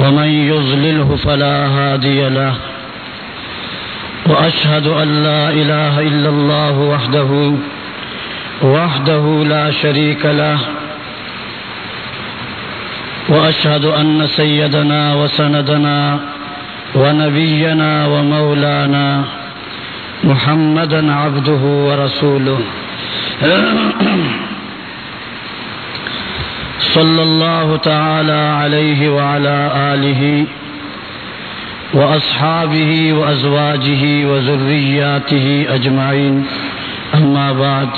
ومن يضلله فلا هادي له وأشهد أن لا إله إلا الله وحده وحده لا شريك له، وأشهد أن سيدنا وسندنا ونبينا ومولانا محمدا عبده ورسوله. صلى الله تعالى عليه وعلى آله وأصحابه وأزواجه وذرياته أجمعين. أما بعد،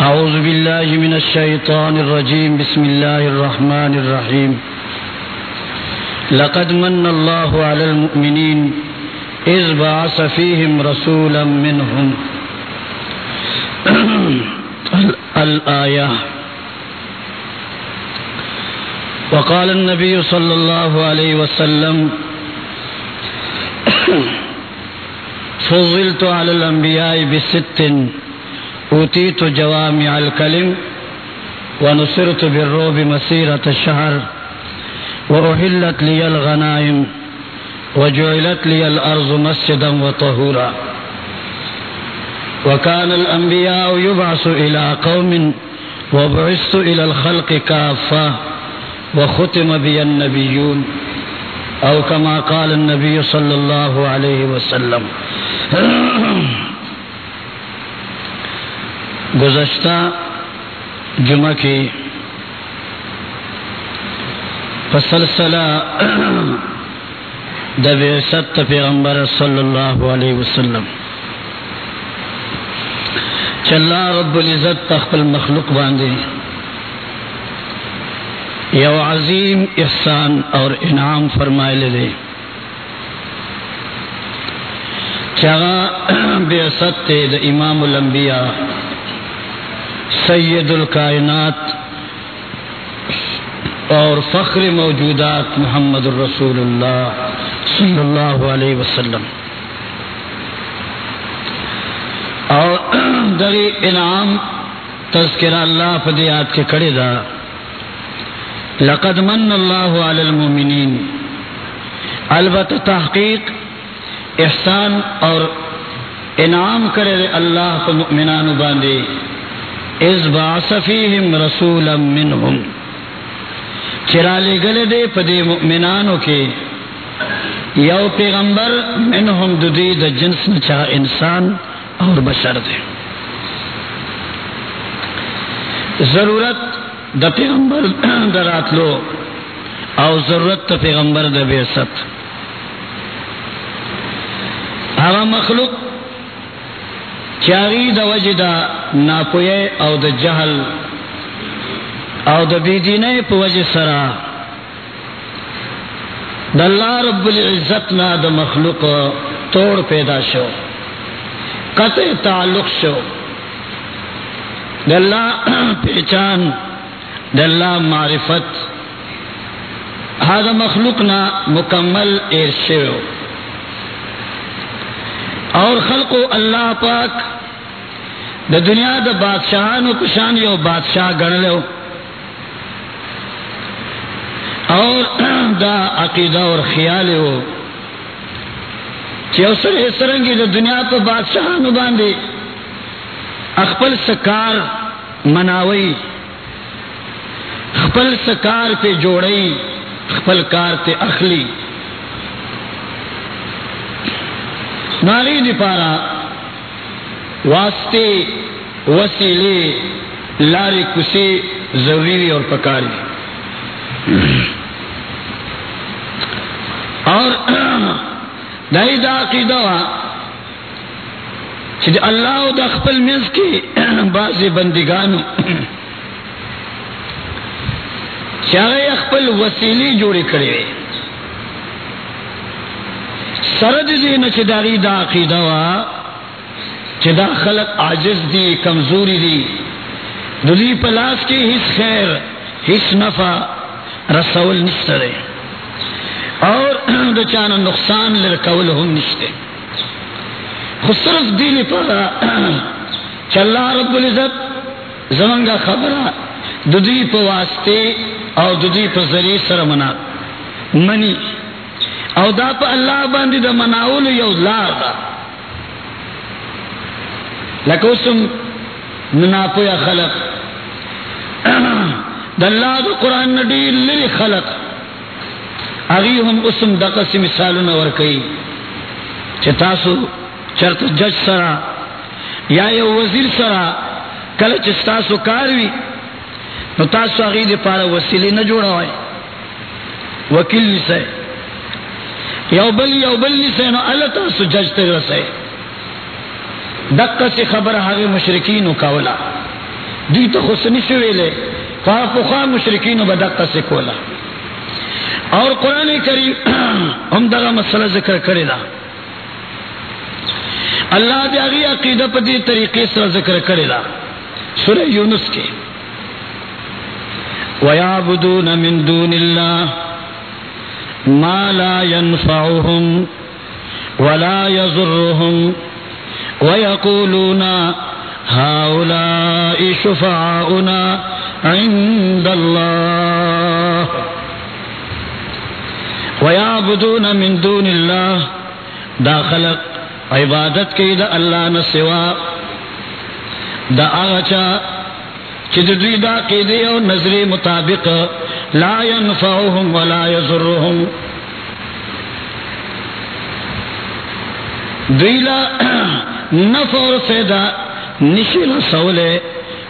أعوذ بالله من الشيطان الرجيم. بسم الله الرحمن الرحيم. لقد من الله على المؤمنين إذ بعث فيهم رسولا منهم. الآية وقال النبي صلى الله عليه وسلم، فضلت على الأنبياء بست، أوتيت جوامع الكلم ونصرت بالروب مسيرة الشهر، وأحلت لي الغنائم، وجعلت لي الأرض مسجدا وطهورا. وكان الأنبياء يبعث إلى قوم، وبعثت إلى الخلق كافة. وختم بي النبيون أو كما قال النبي صلى الله عليه وسلم. گزشتہ جمعہ کی فسلسلہ دب ست پیغمبر صلی اللہ علیہ وسلم. چلا رب العزت تخل مخلوق باندھے یو عظیم احسان اور انعام فرمائے لے دے چاہ بے ست دا امام الانبیاء، سید الکائنات اور فخر موجودات محمد الرسول اللہ صلی اللہ علیہ وسلم۔ اور دری انعام تذکرہ اللہ فدیات کے کڑے دا۔ لقد من اللہ علی المومنین البت تحقیق، احسان اور انعام کرے اللہ کو مؤمنان باندے۔ از باصفیہم رسولا منہم۔ چرالے گلے دے پدے مؤمنانو کے۔ یو پیغمبر منہم ددی دا جنس نچا انسان اور بشر دے۔ ضرورت دا پیغمبر دا راتلو او ضرورت دا پیغمبر دا بیست هغه مخلوق چاغي د وجدا ناپوی او د جهل او د بيدینه په وجه سره د الله رب العزت نا د مخلوق توڑ پیدا شو، قطع تعلق شو. د الله پہچان د الله معرفت. هذا مخلوق نا مکمل ایر شو اور خلق اللہ پاک دا دنیا دا بادشاہانو پشان یو بادشاہ گن لو اور دا عقیدہ اور خیال ہو کہ سر سرنگی دا دنیا پہ بادشاہانو باندے اخپل سکار مناوئی خپل سکار پہ جوڑئی خپل کار پہ اخلی. ناری دی پارا واسطے وسیلے، لاری کسی ضروری اور پکاری. اور دائی دا عقیدہ اللہ دا خپل مز کی بعض بندگانو چاہے اخبل وسیلی جوڑی کھڑے سرد دی نچداری دا عقیدہ وا چدا خلق عاجز دی کمزوری دی دلی پلاس کی ہس خیر ہس نفع رسول نشترے اور دچانا نقصان لرکول ہم نشتے خصرف دیلی پڑا چلا رب العزت زمنگا خبرہ ددی پہ واسطے او ددی پہ ذریع سر منا منی. او دا پہ اللہ باندی دا مناول یو لار دا لکو سم نناپو یا خلق. دا اللہ دا قرآن ندی لری خلق. اگی ہم اسم دا قسی مثالو نور کئی چتاسو چرت جج سرا یا یو وزیر سرا کل چستاسو کاروی نو تاسو اگی دی پارا وسیلی نجوڑا ہوئے وکیل نسے یو بل یو بل نسے نو اللہ تاسو جج تے رسے دقا سی خبر حقی مشرکینو کولا دی تو خسنی شویلے فاقوخا مشرکینو بدقا سی کولا اور قرآن کریم ہم دغا مسئلہ ذکر کرے دا اللہ دے آگی عقیدہ پا دی طریقے سے ذکر کرے دا سورہ یونس کے وَيَعْبُدُونَ مِن دُونِ اللَّهِ مَا لَا يَنفَعُهُمْ وَلَا يَضُرُّهُمْ وَيَقُولُونَ هَؤُلَاءِ شُفَعَاؤُنَا عِندَ اللَّهِ وَيَعْبُدُونَ مِن دُونِ اللَّهِ دا خلق عبادت کی دا اللہ نسوا دا آغچا چد دوی دا قیدی او نظری مطابق لا ينفعهم ولا يضرهم دوی لا نفع اور فیدا نشل سولے۔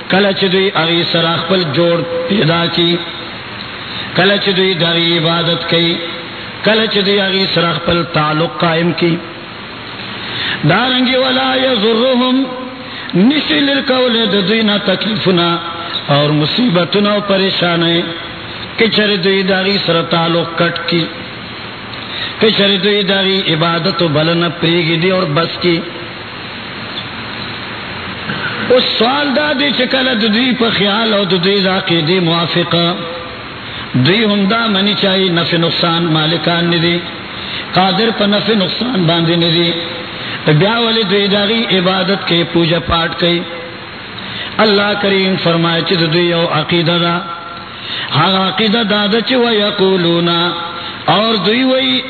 کلچ دوی اغی سراخ پل جوڑ پیدا کی۔ کلچ دوی داغی عبادت کی۔ کلچ دوی اغی سراخ پل تعلق قائم کی۔ دارنگی ولا یضرهم نشل القول دوینا تکلیفنا۔ اور مصیبتنا و پریشانے کہ چر دوی داغی سر تعلق کٹ کی کہ چر دوی داغی عبادت و بلن پریگی دی اور بس کی۔ اس سوال دا دی چکل دوی پا خیال او دوی دا قیدی موافقا دوی ہم دا منی چاہی نفع نقصان مالکان ندی، قادر پا نفع نقصان باندی ندی۔ بیا ولی دوی داغی عبادت کے پوجا پاٹ کے اللہ کریم فرمائے چی دوی او عقیدہ دا۔ ہاں عقیدہ دا دا چی ویقولونا اور دوی وی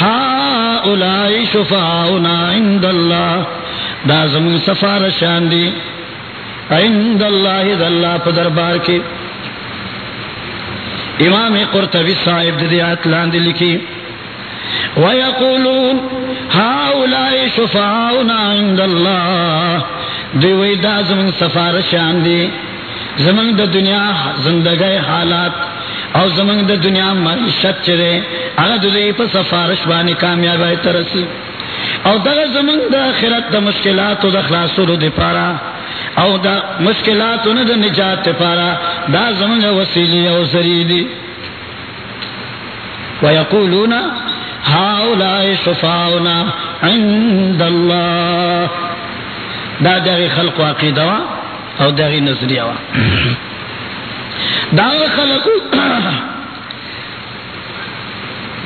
ہا اولائی شفاؤنا عند اللہ۔ دا زمون سفارشان دی عند اللہ دا اللہ پا دربار کے امام قرطبی صاحب دیات لاندی لکی ويقولون هؤلاء شفعاؤنا عند اللہ۔ الله دوی دا زمن سفارشان دی. زمن دا دنیا زندگی حالات او زمن دا دنیا معیشت چرے اگر دوی پا سفارش بانی کامیاب آئی ترسی او دا زمن دا آخرت دا مشکلات و دا خلاصو رو دی پارا او دا مشکلات و دا نجات دی پارا دا زمن وسیلی او زریدی ويقولون هؤلاء شفاؤنا عند الله دا داغی خلق و عقیدہ وا او داغی نظریہ وا. دا خلق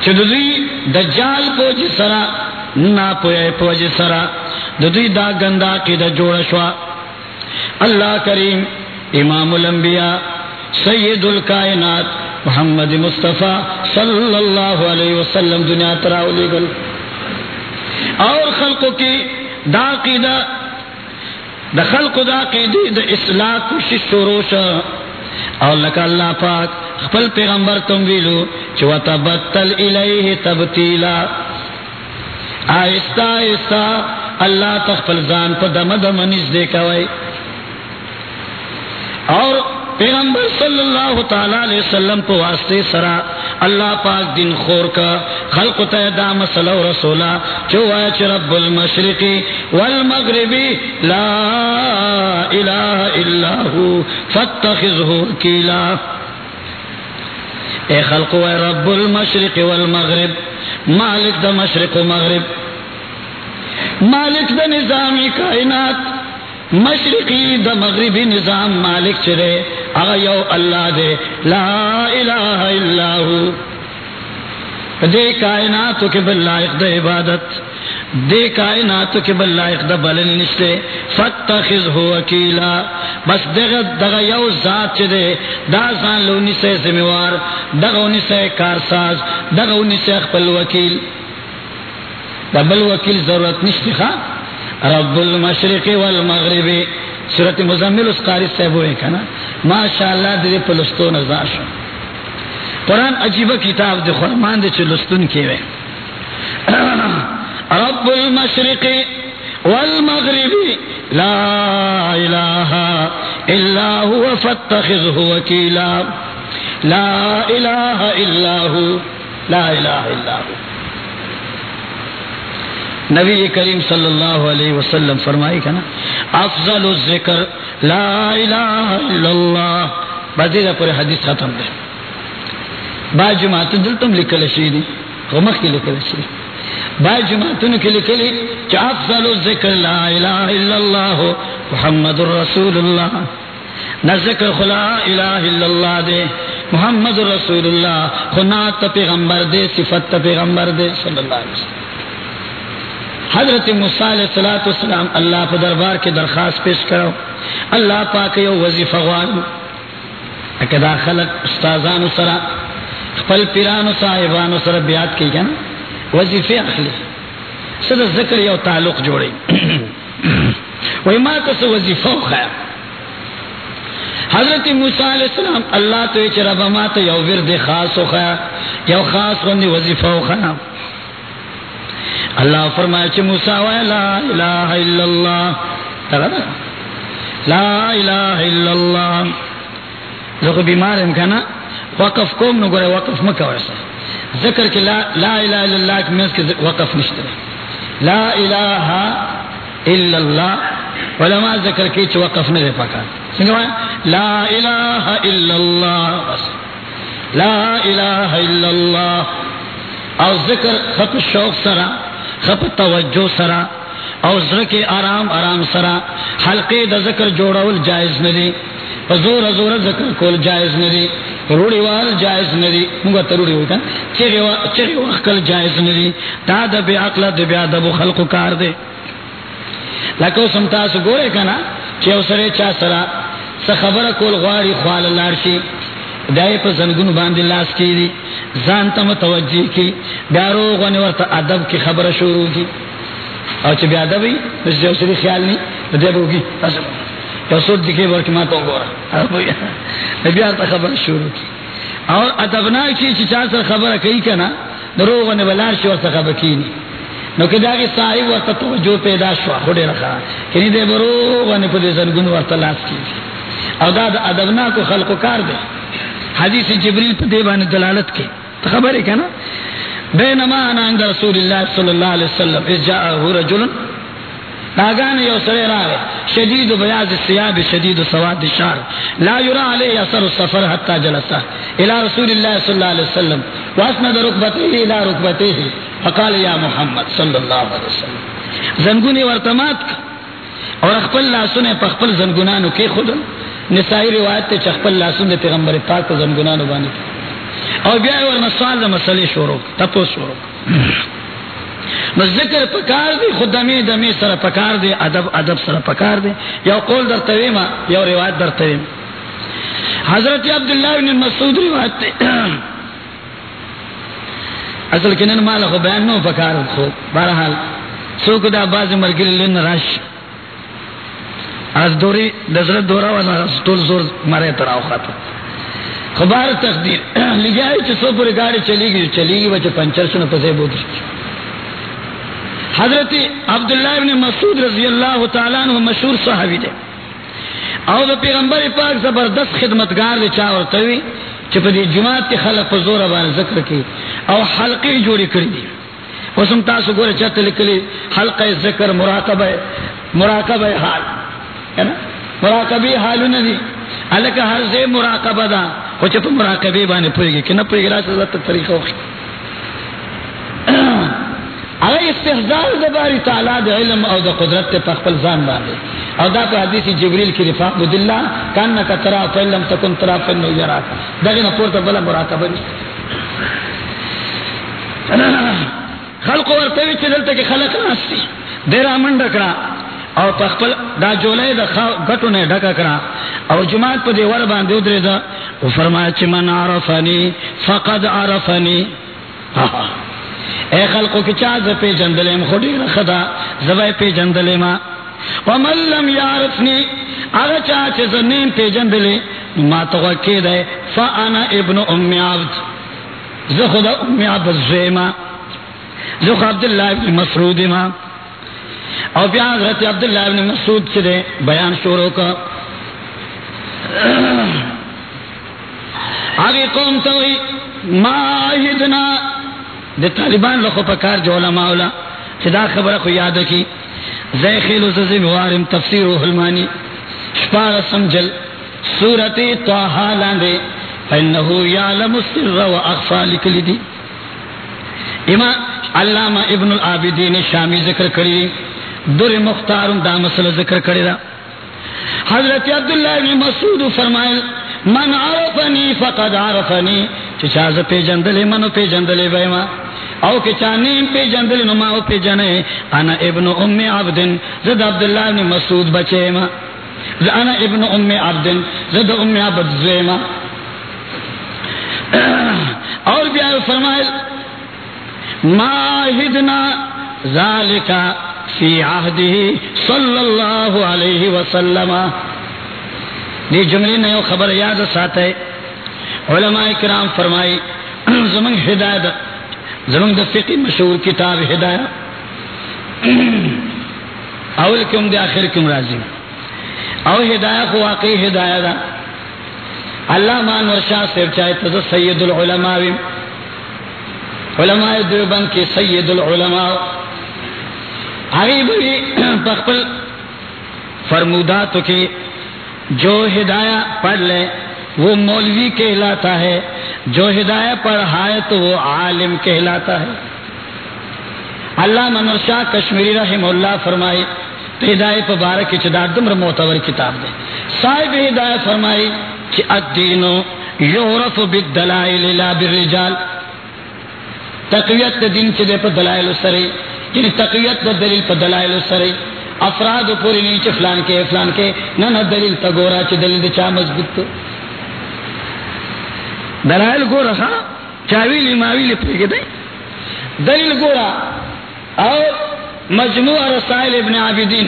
چدوی دجال پوج سرا نا پویا پوج سرا دوی دا گندا کی دا جوڑ شوا اللہ کریم، امام الانبیاء، سید الکائنات، محمد مصطفیٰ صلی اللہ علیہ وسلم دنیا تراؤلی گل اور خلقوں کی دا قیدہ دخل خدا دا دی دا اصلاح کوشش شروع شا اور لکا اللہ پاک خپل پیغمبر تم ویلو چو تبتل الیہ تبتیلا. آہستہ آہستہ اللہ تخپل زان پا دم دم نزدے کوئی اور پیغمبر صلی اللہ تعالی علیہ وسلم کو واسطے سرا اللہ پاک دن خور کا، خلق تیدا مسئلہ و رسولا چو آچ رب المشرقی والمغربی لا الہ الا ہو فتخذہ کیلا اے خلق و رب المشرق والمغرب، مالک دا مشرق و مغرب، مالک دا نظامی کائنات، مشرقی دا مغربی نظام مالک چرے۔ اگا یو اللہ دے، لا الہ الا ہو۔ دے کائناتو کے بلائق دا عبادت، دے کائناتو کے بلائق دا بلن نشتے۔ فتخذ ہو وکیلا، بس دغت دغا یو ذات چے دے۔ دا زان لونی سے زمیوار دغا اونی سے کارساز دغا اونی سے اخپل وکیل۔ دا بل وکیل ضرورت نشتی خواہ رب المشرق والمغرب۔ صورت مزمل اس قاری صاحب ہوئے کنا ماشاءاللہ دے پلستو نزاشو قرآن عجیب کتاب دے خرمان دے چھو لستن کیوے۔ رب المشرق والمغرب، لا الہ الا هو، فاتخذه وکیلا۔ لا الہ الا هو، لا الہ الا هو۔ نبی کریم صلی اللہ علیہ وسلم فرمائی کا نا، افضل الذکر لا الہ الا اللہ۔ بدیر پر حدیث ختم دے۔ با جماعتن دلتم لکل شیدی، غمخ کی لکل شیدی۔ با جماعتن کی لکلی چا افضل الذکر لا الہ الا اللہ محمد رسول اللہ۔ نہ ذکر خلا الہ الا اللہ دے، محمد رسول اللہ۔ خنات پیغمبر دے، صفت پیغمبر دے، صلی اللہ علیہ وسلم۔ حضرت علیہ صلاۃ السلام اللہ کو دربار کے درخواست پیش کرو۔ اللہ پاک یو وظیفہ اکدا خلق استاذان سرا، خپل پیران صاحبان سر بیات کی گنا وظیفے اخلی۔ صد ذکر یو تعلق جوڑی۔ وہی ما تو وظیفہ خیر۔ حضرت موسیٰ علیہ السلام اللہ تو رب ما تو یو ورد خاص ہو خیا یو خاص ہوندی وظیفہ ہو خیا اللہ فرمائے چھ موسیٰ وے لا الہ الا اللہ۔ لا الہ الا اللہ۔ ذکر بیمار ہم کہنا وقف کوم نو گرے وقف مکہ ورسا ذکر کہ لا, لا الہ الا اللہ کی منز کے وقف نشتر لا الہ الا اللہ۔ علماء ذکر کی چھ وقف نہ دے پاکا۔ سنگا لا الہ الا اللہ۔ بس۔ لا الہ الا اللہ۔ اور ذکر خط شوق سرا۔ خپ توجہ سرا اور ذکر آرام آرام سرا حلقے دا ذکر جوڑول جائز ندی زور زور ذکر کول جائز ندی، روڑی وال جائز ندی مگا تروڑی ہوئی کن چگی وقل جائز ندی دا دا بی عقل دا بی عدب خلق کار دے۔ لکو سمتا سو گورے کنا چیو سرے چا سرا سا خبر کول غواری خوال لارشی دائی پا زنگون باندی لاس کی دی۔ زانتا متوجی کی بیارو غنی ورطا ادب کی خبر شروع کی. اور چی بی ادبی بس جو سری خیال نہیں ادب ہوگی تو سود دکھے ورکی ما تو گورا بیارتا خبر شروع کی. اور ادبنا کی چی چار سر خبر کئی کنا درو غنی بلار شی ورطا خبر کی نہیں نو کہ داگی صاحب ورطا توجہ پیدا شوا خودے رکھا کنی دے برو غنی پدے زنگون ورطا لاس کی اور دا ادبنا کو خلق کار دے حدیث جبریل پہ دیبان دلالت کے خبر ہے کیا نا، بینما انا عند رسول اللہ صلی اللہ علیہ وسلم اس جاءه رجل، ناگان یو سرے راہ شدید و بیاض الثياب شدید و سواد الشعر لا يرى عليه اثر السفر حتى جلس الى رسول الله صلى الله عليه وسلم، واسند ركبته الى ركبته فقال يا محمد صلى الله عليه وسلم۔ زنگونی ورتمات اور خپل لاسونه په خپل زنگونانو کې خود نسائی روایت تے چخپل لاسون دے پیغمبر پاک کو زنگنانو بانے۔ اور بیا ورنہ سوال دا مسئلے شروع تپو شروع نو ذکر پکار دے خدامی دمی دمی سر پکار دے ادب ادب سر پکار دے یا قول در تویما یا روایت در تویم حضرت عبداللہ بن مسعود روایت تے اصل کنن مالا خو بیان نو پکار، خو بارحال سوک دا باز مرگل لن راش از دوری دزر دورا والا ټول زور مارے تراو خاطر خبر تقدیر. لگائی چھ سو پوری گاڑی چلی گی چلی گی بچے پنچر سن پسے بودر حضرت عبداللہ ابن مسعود رضی اللہ تعالیٰ عنہ مشہور صحابی دے. او دا پیغمبر پاک زبردست خدمتگار دے چاور توی چھ دی جماعت کی خلق پا زور بان ذکر کی او حلقی جوڑی کری دی. وسم تاسو گورے چاہتے لکلی حلقہ ذکر مراقبہ مراقبہ حال. ہے نا؟ مراقبی حالو ندی. الکہ ہر سے مراقبہ دا. کچھ پا مراقبی بانے پوئے گی کہ نہ پوئے گی راسل اللہ طریقہ ہوگی اگر استحضار دا باری تعالیٰ دا علم او دا قدرت تے پخپل زان باندے او دا پا حدیث جبریل کی رفاق بدلہ کانکا ترا فیلم تکن ترا فیلم یراکا دا غینا پورتا بلا مراقبہ خلق ورتوی چی دلتا کی خلق ناستی دیرا من ڈکڑا او پخپل دا جولے دا گٹو نے ڈکا کرا او جماعت پا دی ور باندے ادرے دا او فرمایا چی من عرفنی، فقد عرفنی. اے خلقو کی چاہ پی جندلیم خودی رخدا زبای پی جندلیم ومن لم یعرفنی اگا چاہ چی زنین پی جندلی ما تغکی دے فانا ابن ام عبد. زخدا ام عبد زیما زخ عبداللہ ابن مسعود ما. اور بیا حضرت عبداللہ ابن مسعود چلے بیان شروع کا. آگے قوم تو ماہدنا دے طالبان لکھو پکار جو علماء اولا چدا خبر کو یاد کی۔ زی خیل موارم تفسیر و حلمانی۔ شپار سمجل سورت توحا لاندے۔ فإنہو یعلم السر و اخفا لکلی دی۔ امام علامہ ابن العابدین شامی ذکر کری۔ در مختار دا مسئلہ ذکر کرے دا۔ حضرت عبداللہ بن مسعود فرمائے من عرفنی فقد عرفنی. چاز پی جندلے منو پی جندلے بیما او کہ چانیم پی جندلے نما او پی جنے انا ابن ام عبدن، زد عبداللہ بن مسعود بچے ما. انا ابن ام عبدن، زد ام عبد زیما اور بیا فرمائے ماہدنا ذالکا فی عہدہ صلی اللہ علیہ وسلم. دی جملی نے خبر یاد ساتے علماء کرام فرمائی زمن ہدایت زمن دا فقی مشہور کتاب ہدایت اول کم دے آخر کم راضی؟ او ہدایت کو واقعی ہدایت اللہ مان ورشاہ سے چاہے تو سید العلماء ویم علماء دیوبند کی سید العلماء۔ بخل فرمودات کی جو ہدایہ پڑھ لے، وہ مولوی کہلاتا ہے۔ جو ہدایہ پڑھائے تو وہ عالم کہلاتا ہے۔ اللہ منور شاہ کشمیری رحم اللہ فرمائی، تو ہدایت پبارک چدار دمر معتبر کتاب دے۔ صاحب ہدایت فرمائی کہ الدین یورف بالدلائل لا بالرجال۔ تقویت دین چدے پر دلائل سرے یعنی تقویت دلیل پا دلائل سرے۔ افراد پوری نیچے فلان کے فلان کے۔ نہ نہ دلیل تا گورا چی دلیل دا چا مضبوط تو۔ دلائل گورا خواہ چاویلی ماویلی پریگے دیں دلیل گورا اور مجموع رسائل ابن عابدین۔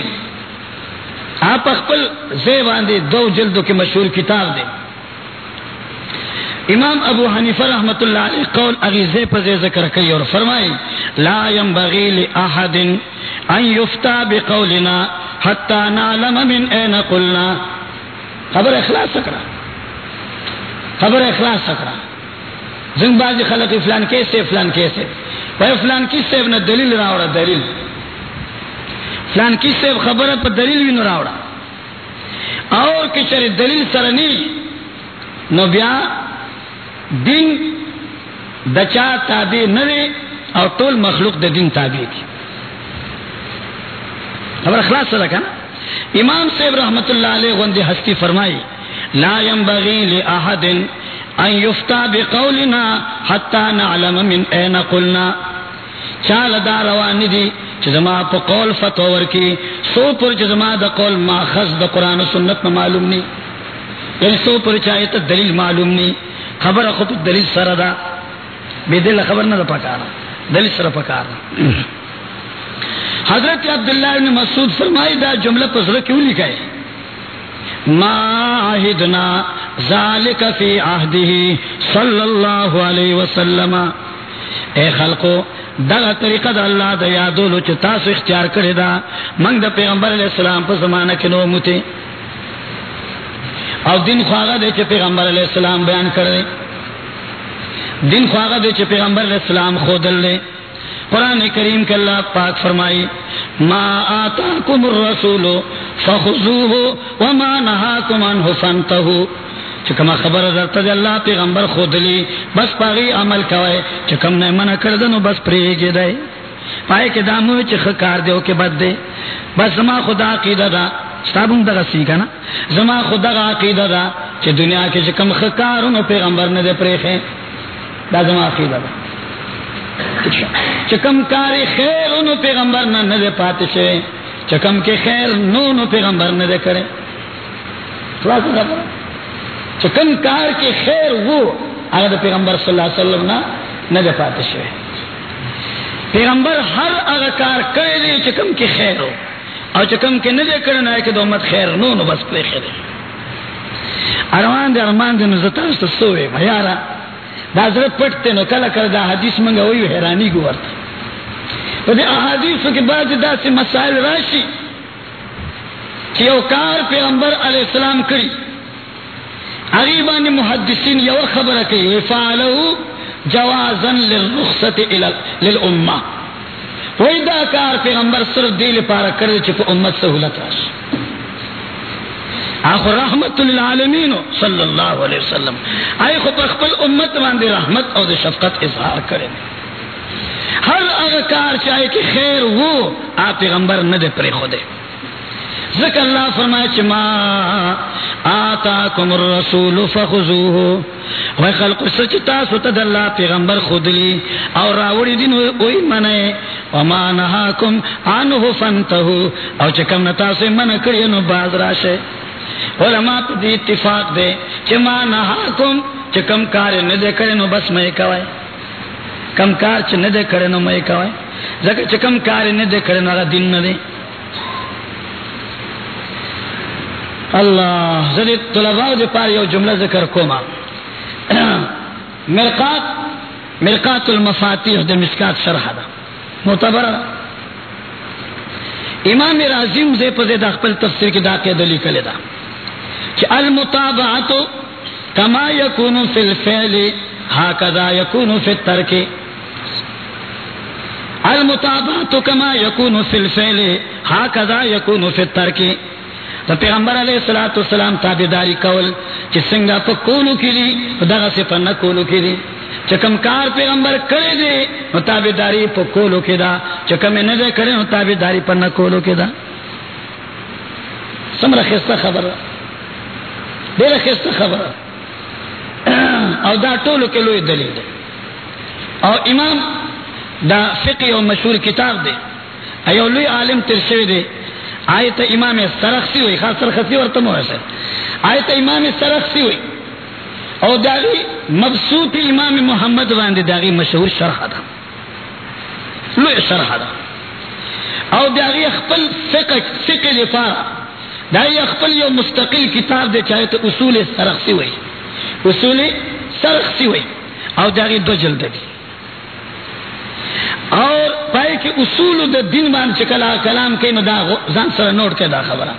آپ اخپل زیبان دے دو جلدوں کے مشہور کتاب دے۔ امام ابو حنیفہ رحمت اللہ علیہ قول اغیزے پزے ذکر کئی اور فرمائی لا ينبغی لأحد ان یفتا بقولنا حتی نعلم من این قلنا. خبر اخلاص سکرا. خبر اخلاص سکرا. زن بازی خلق فلان کیسے فلان کیسے وہ فلان کس سے ابن دلیل راوڑا، دلیل. فلان کس سے خبر پر دلیل بھی نہ راوڑا. اور کچھ دلیل سرنی نو بیا دین دچا تابع نرے اور طول مخلوق دا دین تابع کی. خبر اخلاص صدا کنا امام صاحب رحمت اللہ علیہ غندی ہستی فرمائی لا ينبغي لأحد ان يفتا بقولنا حتى نعلم من اين قلنا. چال دا روان دی چزما پا قول فتور کی سو پر چزما دا قول ماخذ دا قرآن و سنت معلوم نی یعنی سو پر چاہے تا دلیل معلوم نی خبر خود دلیل سر دا بے دل خبر نہ پکارا دلیل سر پکارا حضرت عبداللہ ابن مسعود فرمائی، دا جملہ پسر کیوں لکھا ہے؟ ما ذالک فی عہدہ صلی اللہ علیہ وسلم. اے خلقو دا طریقہ دا اللہ دا یادولو چھ تاسو اختیار کرے دا، منگ دا پیغمبر علیہ السلام پر زمانہ کے نو متے اور دن خواہ دے چ پیغمبر علیہ السلام بیان کر دے دن خواہ دے چ پیغمبر علیہ السلام خودل دے قرآن کریم کے اللہ پاک فرمائی، ما آتاکم الرسول فخذوه وما نهاکم عنه فانتهوا. چکما خبر درتا دی اللہ پیغمبر خود لی، بس پاگی عمل کوئے چکم نے منع کردنو بس پریگی دے پائے کے دامو چی خکار دیو کے بد دے۔ بس زما خدا عقیدہ دا ستابون دا سیکا نا؟ زما خدا عقیدہ دا، چی دنیا کے چکم خکارونو پیغمبر نے دے پریخے۔ دا زما عقیدہ دا۔ چکم کاری خیر انو پیغمبر نہ دے پاتے شے چکم کے خیر نو نو پیغمبر نہ دے کرے چکم کار کے خیر وہ اگر پیغمبر صلی اللہ علیہ وسلم نہ دے پاتے شے پیغمبر ہر اگر کار کرے دے چکم کے خیر ہو، اور چکم کے نہ دے کرنا ہے کہ دو مت خیر نو نو بس پہ خیر۔ ارمان دے ارمان دے نزتا سوئے، بھیارا۔ دا حضرت پٹتے نو کلا کر دا حدیث منگا ہوئی حیرانی کو ورتا تو دے احادیث کے بعد دا سے مسائل راشی کہ اوکار پیغمبر علیہ السلام کری عغیبان محدثین یو خبر کئی وفعلہو جوازا للرخصت للامہ وہی دا کار پیغمبر صرف دیل پارا کردے چکو امت سہولت راشی آخو رحمت للعالمین صلی اللہ علیہ وسلم۔ آئی خو پر خپل امت باندے رحمت اور شفقت اظہار کرے۔ ہر اغکار چاہے کہ خیر وہ آ پیغمبر نہ دے پرے خودے۔ ذکر اللہ فرمائے چما آتاکم الرسول فخذوه۔ وی خلق سچ تاسو تد اللہ پیغمبر خود لی۔ اور راوڑی دن وی منے وما نهاکم عنه فانتهو او چکم نتاسو من کرینو باز راشے۔ علماء پا دی اتفاق دے چما نہاکم چا کم کار ندے کرے نو بس میں کوئے کم کار چا ندے کرے نو میں کوئے زکر چا کم کار ندے کرے نو دن ندے۔ اللہ، زدی طلباء دے پار یو جملہ ذکر کوما۔ مرقات مرقات المفاتیح دے مسکات شرح دا۔ متبرہ امام رازیم زی پزے دا خپل تفسیر کی دا قیدلی کلی دا۔ کہ المتابعت کما یکون فی الفعل، ہاکذا یکون فی الترک. المتابعت کما یکون فی الفعل، ہاکذا یکون فی الترک. دا پیغمبر علیہ الصلوۃ والسلام تابعداری کول کہ سنگا پا کولو کلی دغه سے پنہ کولو کلی چکم کار پیغمبر کرے دے، نو تابعداری پا کولو کی دا. چکم نہ دے کرے، نو تابعداری پنہ کولو کی دا. سمرا خستہ خبر. دیر خست خبر او دا ٹولو کے لوئی دلیل دے او امام دا فقی و مشہور کتاب دے ایو لوی عالم ترشوی دے آیت امام سرخسی ہوئی خاص سرخسی ورطم ہوئے سے آیت امام سرخسی ہوئی او داغی مبسوط امام محمد واندے داغی مشہور شرح دا لوی شرح دا او داغی اخپل فقہ فقہ لفارہ دائی اخپل یو مستقل کتاب دے چاہے تو اصول سرخ سی ہوئی اصول سرخ سی ہوئی او داغی دو جلد دی. اور پائے کہ اصول دا دن مان چکلا کلام کے نو دا زان سر نوٹ کے دا خبرہ.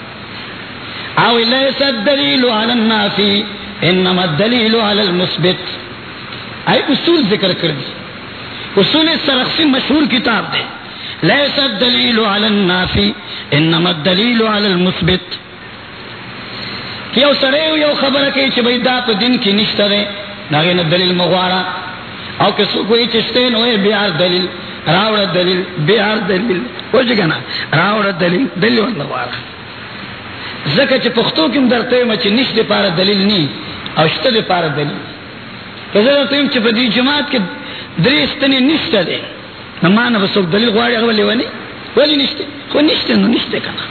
او لیس الدلیل علی النافی انما الدلیل علی المثبت. ای اصول ذکر کر دی اصول سرخ سی مشہور کتاب دے. لیس الدلیل علی النافی انما الدلیل علی المثبت. یو سڑے یو خبر کئی چھ بھئی دا پا دن کی نشتہ دے ناغین دلیل مغوارا. او کسو کوئی چشتے نوے بیار دلیل، راوڑ دلیل، بیار دلیل ہو جگہ نا، راوڑ دلیل دلیل ونوارا زکا چھ پختو کم در تیم چھ نشتے پارا دلیل نی، او شتے دے پارا دلیل. کزا در تیم چھ پا دی جماعت کے دریستنی نشتہ دے. نمانا بسوک دلیل غواری اغولی ونی ولی نشتے خو نشتے نو نشتے کنا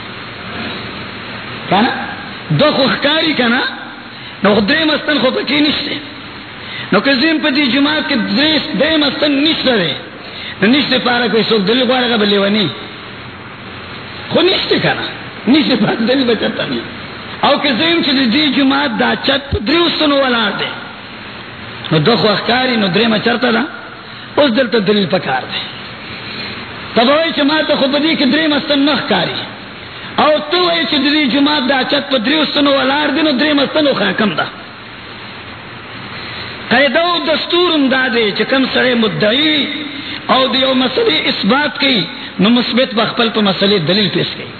کنا دو خو خکاری کنا نو خو درے مستن خو پکی نشتے نو کزیم پا دی جماعت کے درے مستن نشتے دے نو نشتے پارا کوئی سوک دل گوارا گا بلی ونی خو نشتے کنا نشتے پارا دل بچتا نی او کزیم چی دی جماعت دا چت پا درے استنو والار نو دو خو خکاری نو درے مچرتا دا اس دل تا دلیل پکار دے تب وای چې ما ته خو بدی کې درې مستن نخ کاری. او تو وای چې دې جمعه د اچت په دریو سنو ولار دینو درې مستنو خا کم ده. قاعده او دستور هم داده چې کم سره مدعی او دیو مسئله اثبات کړي نو مثبت بخپل په مسئله دلیل پیش کړي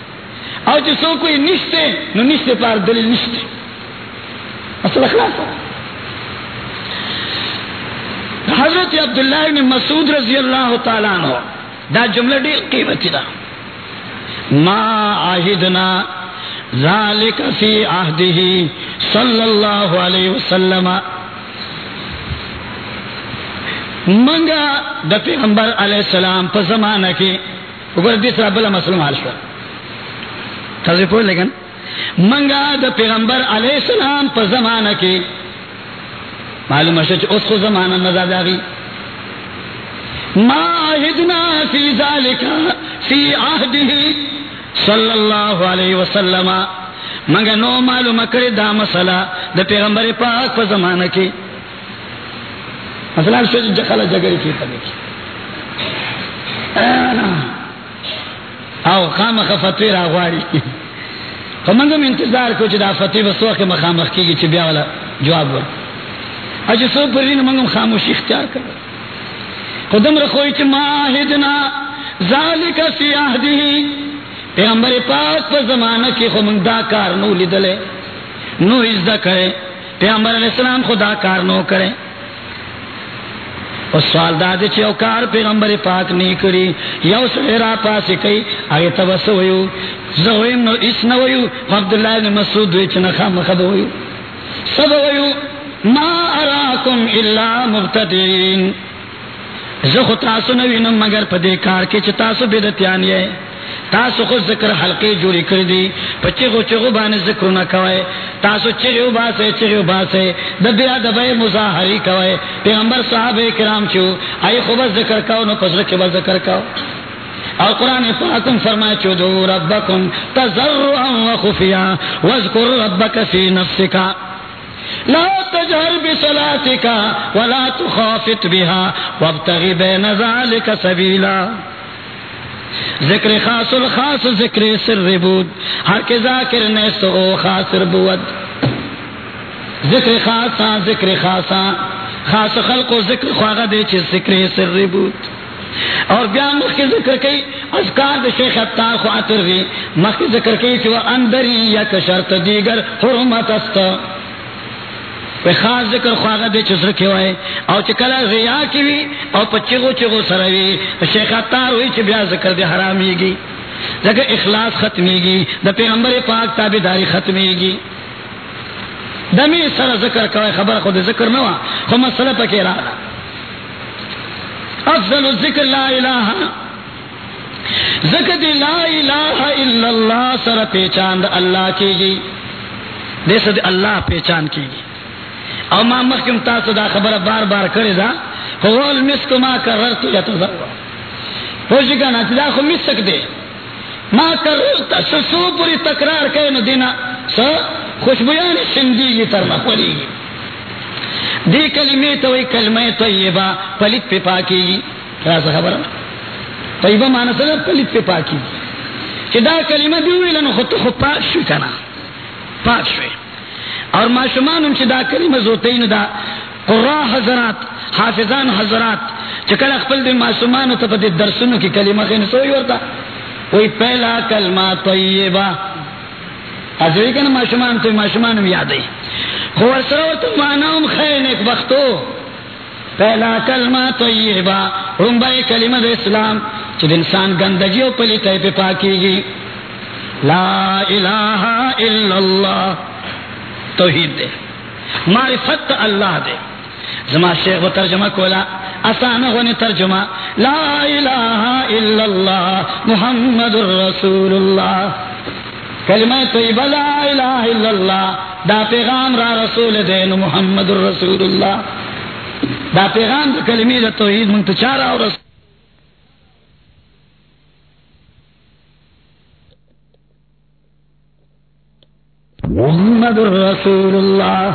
او چې څوک یې نشته، نو نشته پر دلیل نشته. اصل خلاص حضرت عبداللہ بن مسعود رضی اللہ تعالیٰ عنہ دا جملہ دیر قیمتی دا ما آہدنا ذالک فی آہدہ صلی اللہ علیہ وسلم. منگا دا پیغمبر علیہ السلام پا زمانہ کی اگر دیس رب اللہ مسلم حال شو تازی پوئی لیکن منگا دا پیغمبر علیہ السلام پا زمانہ کی معلوم ہے اس کو زمانہ نظر داغی ما آہدنا فی ذالکا فی آہدہ صلی اللہ علیہ وسلم. منگا نو معلوم کری دا مسئلہ دا پیغمبر پاک پا زمانہ کی مثلا شو جخلا جگری کی پدی کی او خام خفتوی را غواری فمنگم انتظار کو چی دا فتوی بسوخ مخامخ کی گی چی بیا والا جواب ورد اج سو پرین منگم خاموشی اختیار کر خودم رکھوئی چ ماہدنا، ذالک فی عہدہ۔ پیغمبر پاک پر زمانہ کی خو من دا کار نو لیدلے، نو ازدہ کرے۔ پیغمبر علیہ السلام خدا کار نو کرے۔ اور سوال دادے چھے اوکار پیغمبر پاک نہیں کری، یو سویرا پاسی کئی، آگے تبسو ہوئیو زویم نو اس نو ہوئیو عبداللہ ابن مسعود ویچ نخام خب ہوئیو سب ہوئیو ما اراکم الا مبتدین۔ زخو تاسو نوینم مگر پدے کار کے چھ تاسو بیدتیان یہ تاسو خود ذکر حلقی جوڑی کر دی پچے کو چگو بانے ذکر نہ کوئے تاسو چگو باسے چگو باسے دبیا دبائے مظاہری کوئے پیغمبر صحابہ کرام چو آئی خوب ذکر کاؤ نو پس رکھے با ذکر کاؤ اور قرآن پاکم فرمائے چو دو ربکم تذرعا و خفیا وذکر ربک فی نفسکا لا تجهر بصلاتك ولا تخافت بها وابتغي بين ذلك سبيلا. ذکر خاص الخاص، ذکر سر بود، ہر کے ذاکر نے سو خاصر بود. ذکر خاصا ذکر خاصا خاص خلق و ذکر خواہ دے چھ ذکر سر بود. اور بیان مخ کے ذکر کئی، اذکار دے شیخ اتار خواہ تر مخ کے ذکر کئی چھ وہ اندری یک شرط دیگر حرمت استا پہ خاص ذکر خواہ دے چسر کے وائے او چکلا ریا کی وی او پا چگو سروی شیخ اتار ہوئی چھ بیا ذکر دے حرامی گی ذکر اخلاص ختمی گی، دا پیغمبر پاک تابداری ختمی گی۔ دمی سر ذکر کوئے، خبر خود ذکر نوا، خو مسئلہ پکی را افضل الذکر لا الہ۔ ذکر دی لا الہ الا اللہ سر پیچاند اللہ کی گی۔ دیسا دی اللہ پیچان کی گی۔ او ما مخکم تاسو دا خبر بار بار کری دا قول مسکو ما کررتو یا تزروا پوشی کنا چی دا خو مسک دے ما کررتا سسو پوری تکرار کئی نو دینا سا خوشبویان شندی گی تر مخوری دی کلمی تو توی کلمہ طیبہ پلیت پی پاکی گی راز خبر طیبہ مانا سا پلیت پی پاکی گی چی دا کلمہ دیوی لنو خود تو خود پاک شوی کنا پاک شوی اور معشمان ان دا کلمہ زوتین دا قرآ حضرات، حافظان حضرات چکل اخپل دی معصومان تا پا دی درسنو کی کلمہ خین سوئی ورتا وہی پہلا کلمہ طیبہ۔ حضری کنا معشمان تو معشمان ہم یاد ہے خوار سرورتا معناهم خین ایک وقتو پہلا کلمہ طیبہ۔ رنبائی کلمہ دا اسلام۔ چید انسان گندگی و پلی پہ پاکی گی۔ لا الہ الا اللہ۔ توحید دے، معرفت اللہ دے۔ زما شیخ و ترجمہ کولا، آسان غنی ترجمہ، لا الہ الا اللہ محمد الرسول اللہ کلمہ طیبہ، لا الہ الا اللہ، دا پیغام را رسول دین محمد الرسول اللہ دا پیغام دا کلمی دا توحید منتچارا اور رسول محمد الرسول اللہ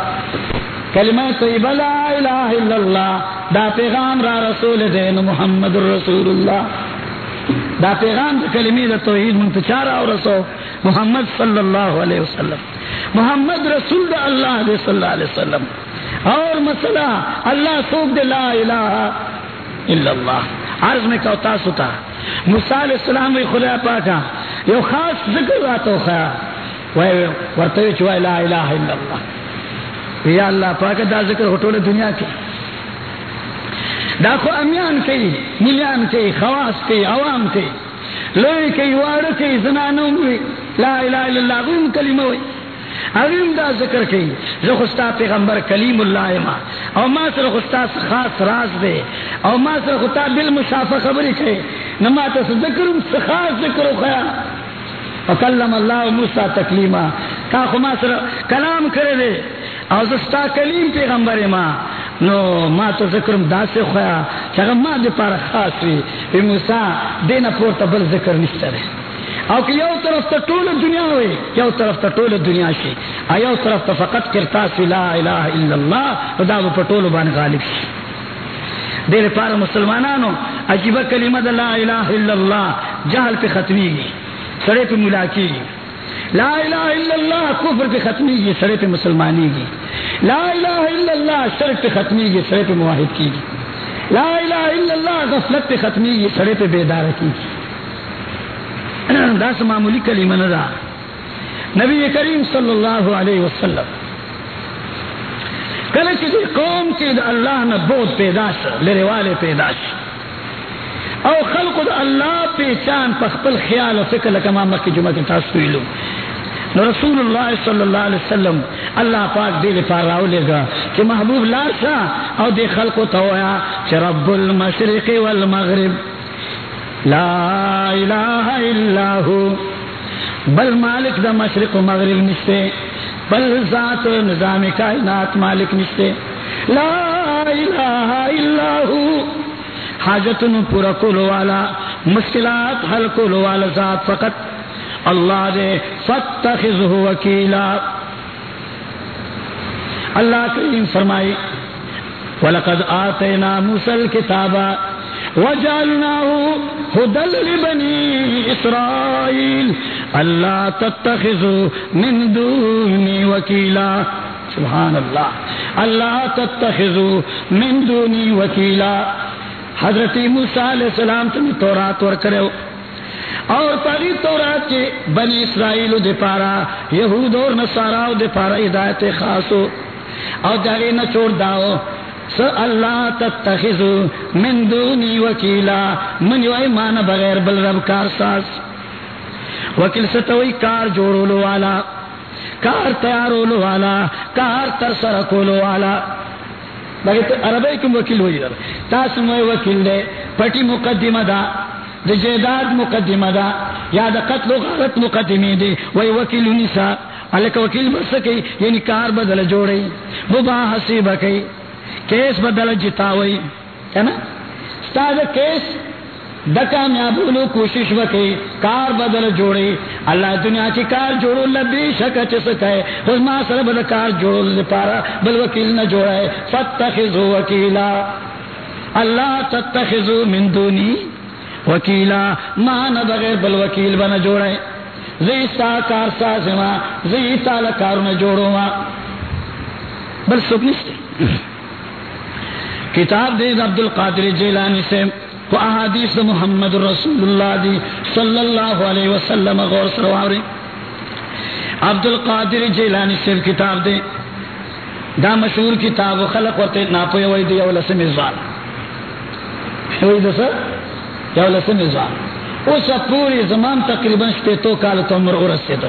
کلمہ طیبہ لا الہ الا اللہ، دا پیغام را رسول دین محمد الرسول اللہ دا پیغام دا کلمی دا توحید منتچارا اور رسول محمد صلی اللہ علیہ وسلم۔ محمد رسول دا اللہ دے صلی اللہ علیہ وسلم۔ اور مسئلہ، اللہ سوک دے لا الہ الا اللہ۔ عرض میں کہتا ستا موسیٰ علیہ السلام وی خدا پاکا، یو خاص ذکر راتو خیال ورتوی چوای لا الہ الا اللہ یا اللہ پاک دا ذکر ہوٹول دنیا کی دا خو امیان کئی ملیان کئی خواص کئی عوام کئی لوئی کئی وار کئی زنانوں وی لا الہ الا اللہ غیم کلمہ وی اغیم دا ذکر کئی جو خستا پیغمبر کلیم اللہ ما او ما سر خستا خاص راز دے او ما سر خستا بالمشافہ خبری کئی نما تا ذکرم خاص ذکر خیا فکلم اللہ موسیٰ تکلیما تا خما سر کلام کرے دے۔ او زستا کلیم پیغمبر ما نو ما تو ذکرم دا سے خوایا چاگا ما دے پارا خاص وی بی موسیٰ دینا پورتا بل ذکر نشتا دے او کہ یو طرف تا طول دنیا ہوئی یو طرف تا طول دنیا شی یو طرف تا فقط کرتاس لا الہ الا اللہ و دا با طول بان غالب شی دیر پارا مسلمانانو عجیبہ کلمہ دا لا الہ الا اللہ جہل پہ ختمی گی سڑے پہ ملاکی گی۔ لا الہ الا اللہ کفر پہ ختمی گی، سڑے پہ مسلمانی گی لا الہ الا اللہ شرک پہ ختمی گی، سڑے پہ معاہد کی گی۔ لا الہ الا اللہ غفلت پہ ختمی گی، سڑے پہ بیدار کی گی۔ داس معمولی کلمہ ندا نبی کریم صلی اللہ علیہ وسلم۔ کل کسی قوم کی اللہ نہ بود پیداش لرے والے پیداش او خلق دا اللہ پیچان پخپل خیال و فکر لکما مکی جمعہ کی تاسویلو نو رسول اللہ صلی اللہ علیہ وسلم اللہ پاک دل پار راو لے گا کہ محبوب لاشا او دے خلق و تویا کہ رب المشرق والمغرب لا الہ الا ہو بل مالک دا مشرق و مغرب نشتے بل ذات و نظام کائنات مالک نشتے لا الہ الا ہو حاجت پورا کولو والا، مشکلات حل کولو والا ذات فقط. اللہ دے فتخذہ وکیلا اللہ کریم فرمائی، وَلَقَدْ آتَيْنَا مُوسَى الْكِتَابَ وَجَعَلْنَاهُ هُدًى لِبَنِي إِسْرَائِيلِ. اللہ تتخذوا من دونی وکیلا سبحان اللہ. اللہ تتخذوا من دونی وکیلا حضرت موسیٰ علیہ السلام تمہیں تورات ور کرے اور پاری تورات کے بنی اسرائیل دے پارا، یہود اور نصارا دے پارا ہدایت خاص ہو۔ اور جاگے نہ چھوڑ داؤ۔ سو اللہ تتخذو من دونی وکیلا، من یو ایمان بغیر بل رب کار ساز۔ وکیل ستوئی کار جوڑولو والا، کار تیارولو والا، کار تر سرکولو تو عربی کم وکیل ہوئی در تاسم وی وکیل دے، پٹی مقدمہ دا دا جیداد مقدمہ دا، یا دا قتل و غلط مقدمی دے وی وکیل نیسا علیکہ وکیل برسکی یعنی کار بدل جوڑی مباحثی بکی کیس بدل جتاوی نا؟ ستا دا کیس دا کامیابولو کوشش وکی کار بدل جوڑی اللہ دنیا کی کار جوڑو، لبی شکا چس کہے خود ما سر بدا کار جوڑو دے پارا بل وکیل نہ جوڑے فتخذو وکیلا۔ اللہ تتخذو من دونی وکیلا۔ ما نہ بغیر بل وکیل بنا جوڑے زی سا کار ساز ما زی تالا کارو نہ جوڑو ما۔ بل سب کتاب دے عبد القادر جیلانی سے۔ تو احادیث محمد رسول اللہ دی صلی اللہ علیہ وسلم غور سرواری عبد القادر جیلانی سے کتاب دے۔ دا مشہور کتاب و خلق ورتے ناپوی وی دی اولا سے مزوان۔ وی دا سر؟ اولا سے مزوان۔ اس پوری زمان تقریباً شپیتو کال تو عمر غرس سے دا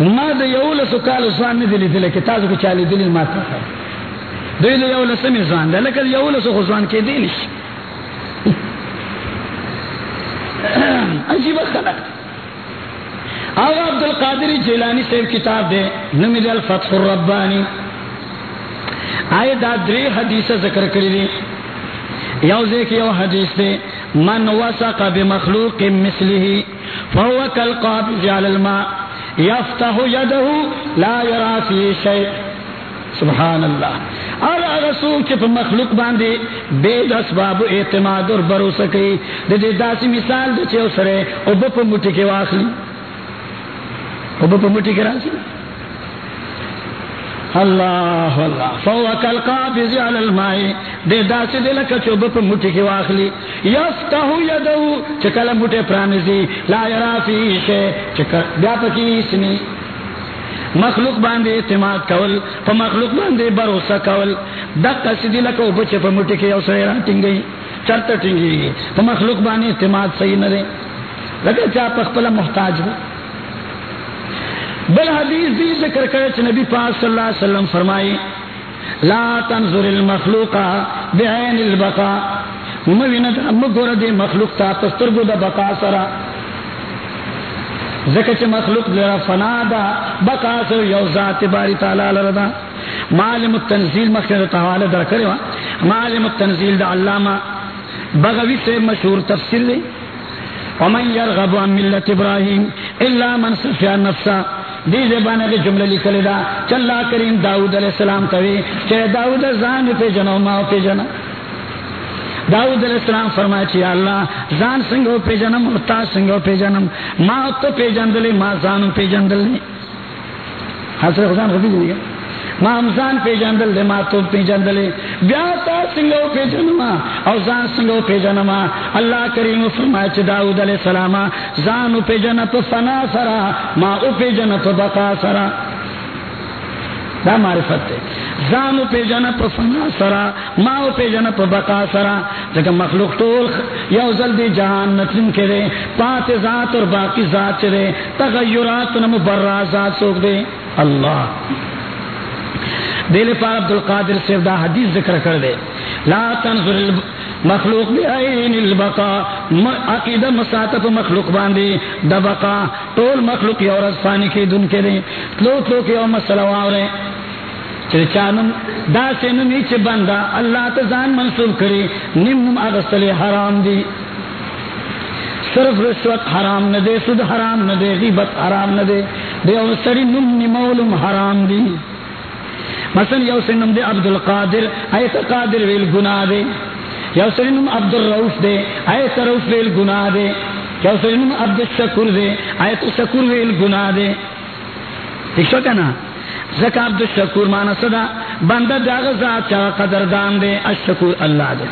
ما دا یولا سو کال زوان ندلی دلی کتازو کو چالی دلی ما تا دوی دا یولا سے مزوان دا لکل یولا سو خوزوان کے دینش۔ عجیب خلق. آغا عبد القادر جیلانی سے کتاب دے، نمید الفتح الربانی. آئے دا دری حدیث ذکر کری دی. یو ذکر یو حدیث دے، من وسق بمخلوق مثله فهو كالقابض على الماء يفتح يده لا يرى فيه شيء. سبحان اللہ اور رسول کے مخلوق باندھے بے اسباب اعتماد اور بھروسہ کئی دے دے داسی مثال دے چھے اسرے او بپ مٹی کے واخلی۔ او بپ مٹی کے راسی اللہ اللہ، فوق القابض علی الماء۔ دے داسی دے لکا چھو بپ مٹی کے واخلی۔ یفتح یدو چکل مٹے پرانزی لا یرا فی شے، چکل بیا پکی اسنی مخلوق باندې اعتماد کول، په مخلوق باندې باور کول. د قصدی لکه په چپ مټی کې یو سره راټینګي چرته ټینګي په مخلوق باندې اعتماد صحیح نه دی. لکه چا په خپل محتاج دی بل حدیث دی ذکر کرے چھ نبی پاک صلی اللہ علیہ وسلم فرمائی، لا تنظر المخلوق بعین البقاء. موینت مگور دی مخلوق تا پسترگو دا بقا سرا ذکر چھ مخلوق لرا فنا دا بقا سر یو ذات باری تعالی لردا معلم التنزیل مخیر تحوال در کرے معلم التنزیل دا علامہ بغوی سے مشہور تفسیر دی. ومن يرغب عن ملت ابراہیم الا من صفیا نفسا. دی زبانه کې جمله لیکل دا چلا کریم داوود علیہ السلام ته چې داوود ځان په جنو ما په جنا. داود علیہ السلام فرمایا چې الله ځان څنګه په جنم او تا څنګه په جنم، ما ته په جندلې ما ځان په جندلې حضرت خدان خو دې ما امزان پی جندل دے، ما تو پی جندل بیا تا سنگو پی جنما او زان سنگو پی جنما۔ اللہ کریم فرمائے چھ داود علیہ السلام، زانو پی جن فنا سرا، ما او پی جن بقا سرا۔ دا معرفت ہے زانو پی جن پا فنا سرا ما او پی جن پا بقا سرا۔ لیکن مخلوق طول یو زلدی جہان نتلن کرے پات ذات اور باقی ذات چرے۔ تغیرات نمو برا ذات سوک دے۔ اللہ۔ دل پار عبد القادر سے دا حدیث ذکر کر دے۔ لا تنظر مخلوق بعین البقاء عقیدہ مساتف مخلوق باندی دا بقا۔ طول مخلوق یا رز فانی کی دن کے دیں تلو تلو کی او مسئلہ واورے۔ چانم دا سے نمی بندہ اللہ تزان منصوب کری نم نم اغسل حرام دی۔ صرف رشوت حرام نہ دے، سود حرام نہ دے، غیبت حرام نہ دے۔ دے او سری نم نمولم حرام دی۔ مثلا یو سنم دے عبد القادر ایت قادر ویل گناہ دے۔ یو سنم عبد الرؤوف دے ایت رؤوف ویل گناہ دے۔ یو سنم عبد الشکر دے ایت شکر ویل گناہ دے۔ ٹھیک شو کنا زکا عبد الشکر مانا صدا، بندہ جاغ ذات چا قدردان دے الشکر اللہ دے۔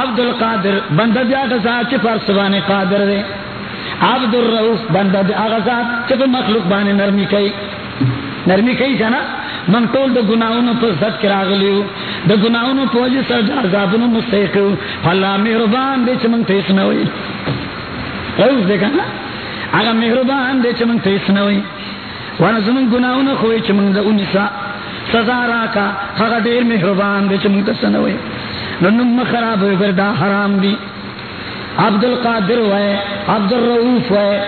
عبد القادر، بندہ جاغ ذات چا فرسوان قادر دے۔ عبد الرؤوف بندہ جاغ ذات چا مخلوق بانے نرمی کئی۔ نرمی کئی کنا من ټول د ګناونو په زد کې راغلیو د ګناونو په وجه سره د عذابونو مستحق الله مهربان دې چې موږ ته هیڅ نه وي اوس دې کنه هغه مهربان دې چې موږ ته هیڅ نه وي ونه زمون ګناونو خو چې موږ د اونیسا سزا راکا هغه ډیر مهربان دې چې موږ ته نه وي نو نو خراب ګردا حرام دي عبد القادر وای عبد الرؤوف وای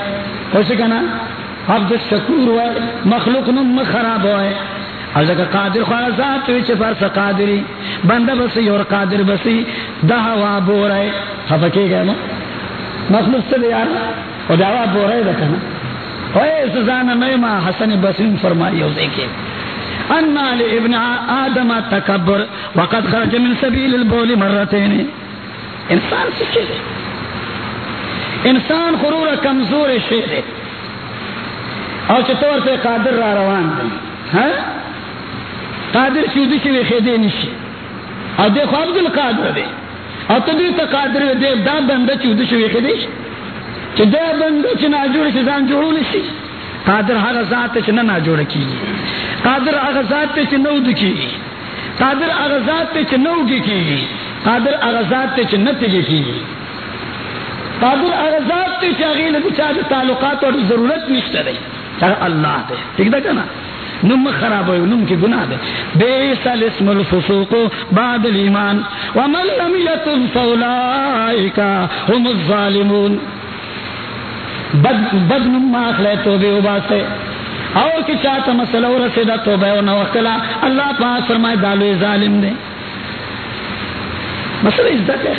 خوش کنا عبد الشکور وای مخلوق نو خراب وای او ځکه قادر خو ذات وی چې فرض قادری بنده بس یو قادر بسی د هوا بورای خفکیږي نو مخلوق څه دی یار او دا هوا بورای ده کنه وای سزانه مې ما حسن بصری فرمایي او ځکه ان لابن ادم تکبر وقد خرج من سبيل البول مرتين انسان څه دی انسان غرور کمزور شی دی او چې تور ته قادر را روان دی۔ ها قادر سیدی چی ویخی دے نشی او دے خواب دل قادر دے۔ او تو دے تا قادر دے، دا بندہ چی ودو چی ویخی دے شی چی دے بندہ چی ناجوڑ چی زان جوڑو نشی. قادر حق ذات چی نا ناجوڑ کی. قادر حق ذات چی نو دو کی قادر حق ذات چی نو گی کی قادر حق ذات چی نتگی کی قادر حق ذات چی اغیل بچا دے تعلقات اور ضرورت نشتا دے. اللہ دے. ٹھیک دا کنا؟ نم خراب ہوئے، نم کی گناہ دے. بے بیس الاسم الفسوق بعد الایمان. ومن لم یتن فولائکا هم الظالمون. بد, بد نم آخلے توبے اباسے اور کی چاہتا مسئلہ اور رسیدہ توبہ و نوکلا اللہ پاک فرمائے دالو ظالم دے۔ مسئلہ عزت ہے۔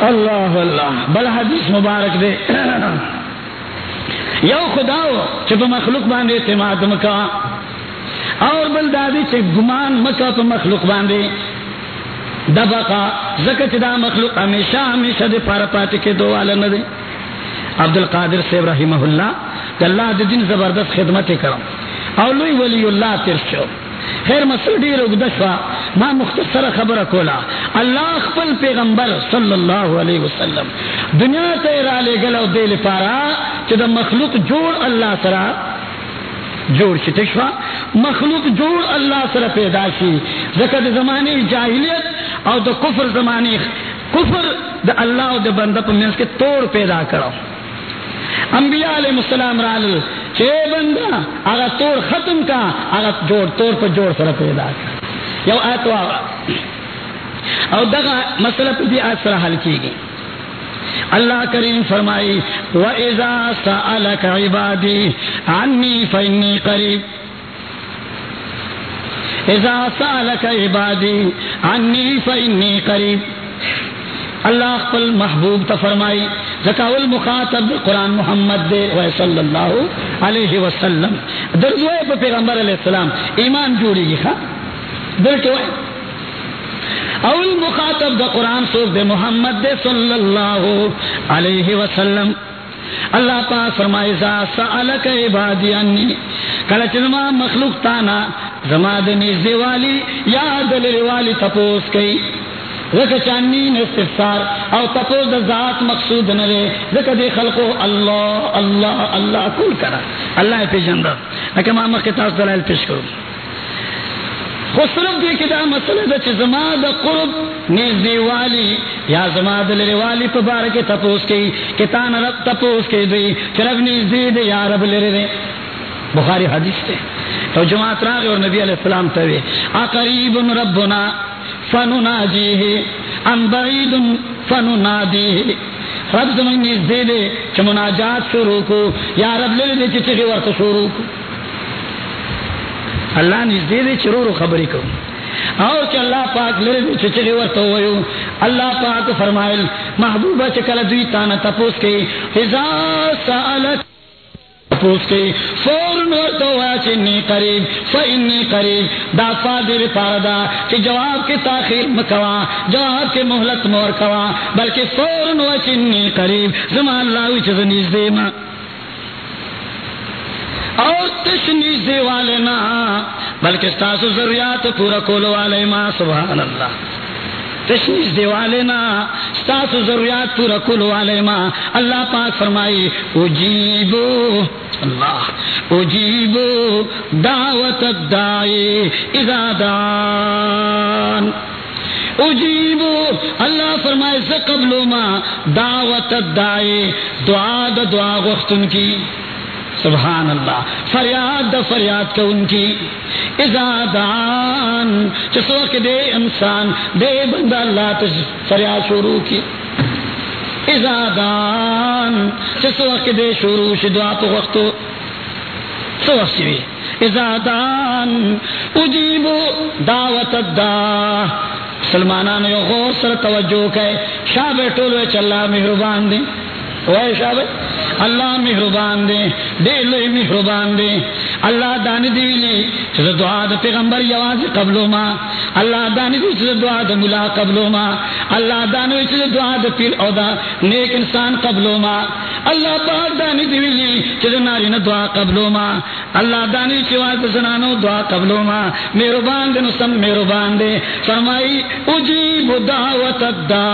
اللہ اللہ بل حدیث مبارک دے۔ یو خدا چپ مخلوق باندھے اعتماد مکا۔ اور بل دادی چ گمان مکا تو مخلوق باندھے دبا کا دبقا زکت دا مخلوق ہمیشہ ہمیشہ دے پارا پاتی کے دو والا نہ دے عبد القادر سے رحمہ اللہ اللہ دے دن زبردست خدمت کرم اور لوی ولی اللہ ترشو خیر مسل ډیر وګدشوا ما مختصر خبره کولا الله خپل پیغمبر صلی الله علیه وسلم دنیا ته را لګل او دل پارا چې د مخلوق جوړ الله سره جوړ شي. تشوا مخلوق جوړ الله سره پیدا شي ځکه د زمانه جاهلیت او د کفر زمانه کفر د الله او د بنده په منځ کې توڑ پیدا کړو انبیاء علیہ السلام رال چه بندا اگا توڑ ختم کا اگا جوڑ، توڑ پر جوڑ سر پیدا کا یو آیت واغا او دغا مسئلہ پہ دی آیت سر حل کی گئی۔ اللہ کریم فرمائی، وَإِذَا سَأَلَكَ عِبَادِي، عَنِّي فَإِنِّي قَرِيب۔ اذا سألك عبادي عني فإني قريب. اللہ خپل محبوب تا فرمائی زکاول مخاطب قرآن محمد دے و صلی اللہ علیہ وسلم. درزوئے پہ پیغمبر علیہ السلام، ایمان جوڑی گی خواہ در کے وائے اول مخاطب دا قرآن سوک دے محمد دے صلی اللہ علیہ وسلم. اللہ پاک فرمائے زا سألک عبادی انی کلچنما مخلوق تانا زماد نیزدے والی یا دلیل والی تپوس کئی زکا چانین استفسار او تپوس دا ذات مقصود نرے زکا دے خلقو اللہ اللہ اللہ کل کرا اللہ پی جندر اکا ماما خطاس دلائل پیش کرو خسرف دے کدا مسئلہ دا چھ زما دا قرب نیز دیوالی یا زما دا لروالی پا بارک تپوس کی کتان رب تپوس کی دی چرب نیز دی دی یا رب لرے دے بخاری حدیث تے۔ تو جماعت راغ اور نبی علیہ السلام توے اقریب ربنا فنناجیه ام بعید فننادیه رب زمان نیز دے دے چھ مناجات شروع کو، یا رب لے دے چھ چھ ورط شروع کو۔ اللہ نیز دے دے چھ رو رو خبری کو۔ اور کہ اللہ پاک لے دے چھ چھ ورط ہوئیو۔ اللہ پاک فرمائل، محبوبہ چکل دوی تانا تپوس کے۔ اذا سالت تپوس کے فورن ورطو ہوا چنی قریب فإنی قریب۔ دا فادر پاردا کہ جواب کے تاخیر مکوا، جواب کے محلت مور کوا، بلکہ فورن ہوا چنی قریب۔ زمان اللہ وچ زنیز دیما اور تشنیز دے والے نا بلکہ ستاسو ذریات پورا کولو والے ما، سبحان اللہ۔ تشنیز دے والے نا ستاسو ذریات پورا کولو والے ما۔ اللہ پاک فرمائی، اجیبو، اللہ، اجیبو دعوت الدائی اذا دان۔ اجیبو، اللہ فرمائے سے قبل ما، دعوت الدائی دعا دا دعا غختن کی۔ سبحان اللہ۔ فریاد دا فریاد کا ان کی ازادان چس وقت دے انسان، دے بندہ اللہ تج فریاد شروع کی۔ ازادان چس وقت دے شروع شی دعا پا وقتو سو وقت شوی۔ ازادان اجیبو دعوت الدا سلمانان یو غور سر توجہ کئے۔ شاہ بیٹھولو چلا مہربان دیں۔ وہ شاہ بیٹھولو اللہ مہربان دے دے لے مہربان دے۔ اللہ دان دیلی چیز دعا دا پیغمبر یواز قبلو ما۔ اللہ دان دی چیز دعا دا ملا قبلو ما۔ اللہ دان دی چیز دعا دا پیر او دا نیک انسان قبلو ما۔ اللہ پاک دانی دیلی جی، چیز ناری نا دعا قبلو ما۔ اللہ دانی چیواز زنانو دعا قبلو ما۔ مہربان دے نسم مہربان دے۔ فرمائی، اجیب دعوت الدا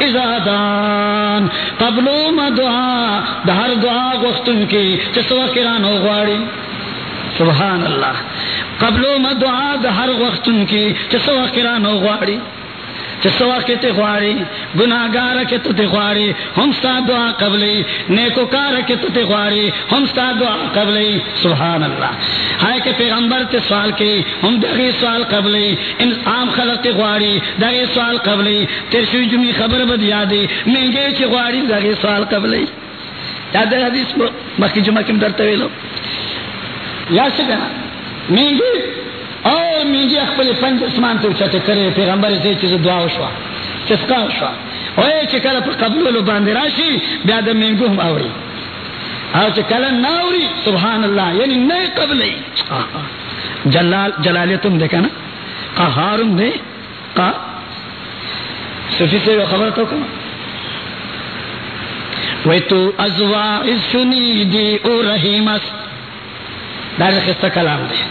ازادان قبلو ما دعا، دہر دعا گفتن کی چسوا کرانو غواڑی۔ سبحان اللہ۔ قبلو ما دعا، دہر گفتن کی چسوا کرانو غواڑی۔ چسوا کے تے غواڑی گناہگار کے تو تے غواڑی ہم ستا دعا قبلی نیکوکار کے تو تے غواڑی ہم ستا دعا قبلی. سبحان اللہ ہائے کہ پیغمبر تے سوال کی ہم دغی سوال قبلی ان عام خلق تے غواڑی دغی سوال قبلی. ترشوی جمعی خبر بد یادی مہنگے چی غواڑی دغی سوال قبلی. یاد ہے حدیث مکی جمعہ کم درتا ویلو یا سکنا مہنگے اور میجی اخبر پنج اسمان تو چاہتے کرے پیغمبر سے چیز دعا شوا چسکا شوا اوے چکل پر قبول لو باندې راشي، بیا د منګو هم اوري. او چکل ناوري سبحان الله یعنی نه قبلې جلال جلالیتم دے کنا قهارم دے قا صفی سے خبر تو کنا وی تو ازوا از دی او رحیمس دار خستہ کلام دے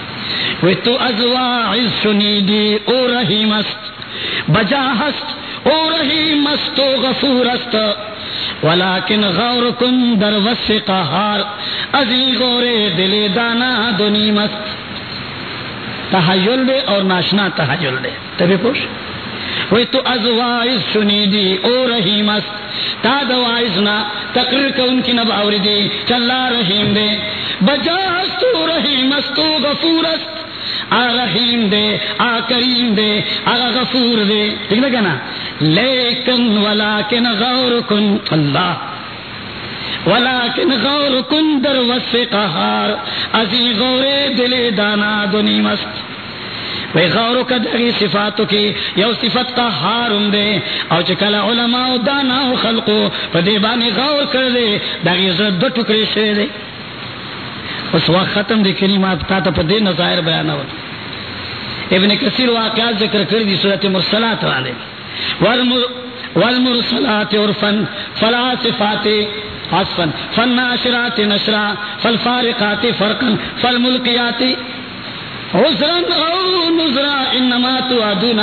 وی تو ازوا از شنی دی او رحیمست بجا ہست او رحیم است و غفور است ولیکن غورکم در وصف قہار ازی غورے دل دانا دنی مست تحیل دے اور ناشنا تحیل دے. تبھی پوش وی تو ازوائز سنی دی او رحیم است تا دوائز نا تقریر کا ان کی نباوری دی، چلا رحیم دے. بجاستو رحیم استو غفور است رحیم دے آ کریم دے آ غفور دے۔ ٹھیک نا کہنا؟ لیکن ولیکن غور کن اللہ، ولیکن غور کن در وصف قہار ازی غور دل دانا دنی مست وی غورو کا دغی صفاتو کی یو صفت کا حارم دے۔ او چکل علماء دانا و خلقو پا دیبانی غور کردے دغی زرد دو ٹکری شوئے دے۔ اس وقت ختم دے کلمات تا تا پا دے نظائر بیانا ہو ابن کثیر واقعات ذکر کردی صورت مرسلات والے. والمرسلات عرفا فلا صفات عصفا، فالناشرات نشرا، فالفارقات فرقا، فالملقیات عذرا او نذرا، انما توعدون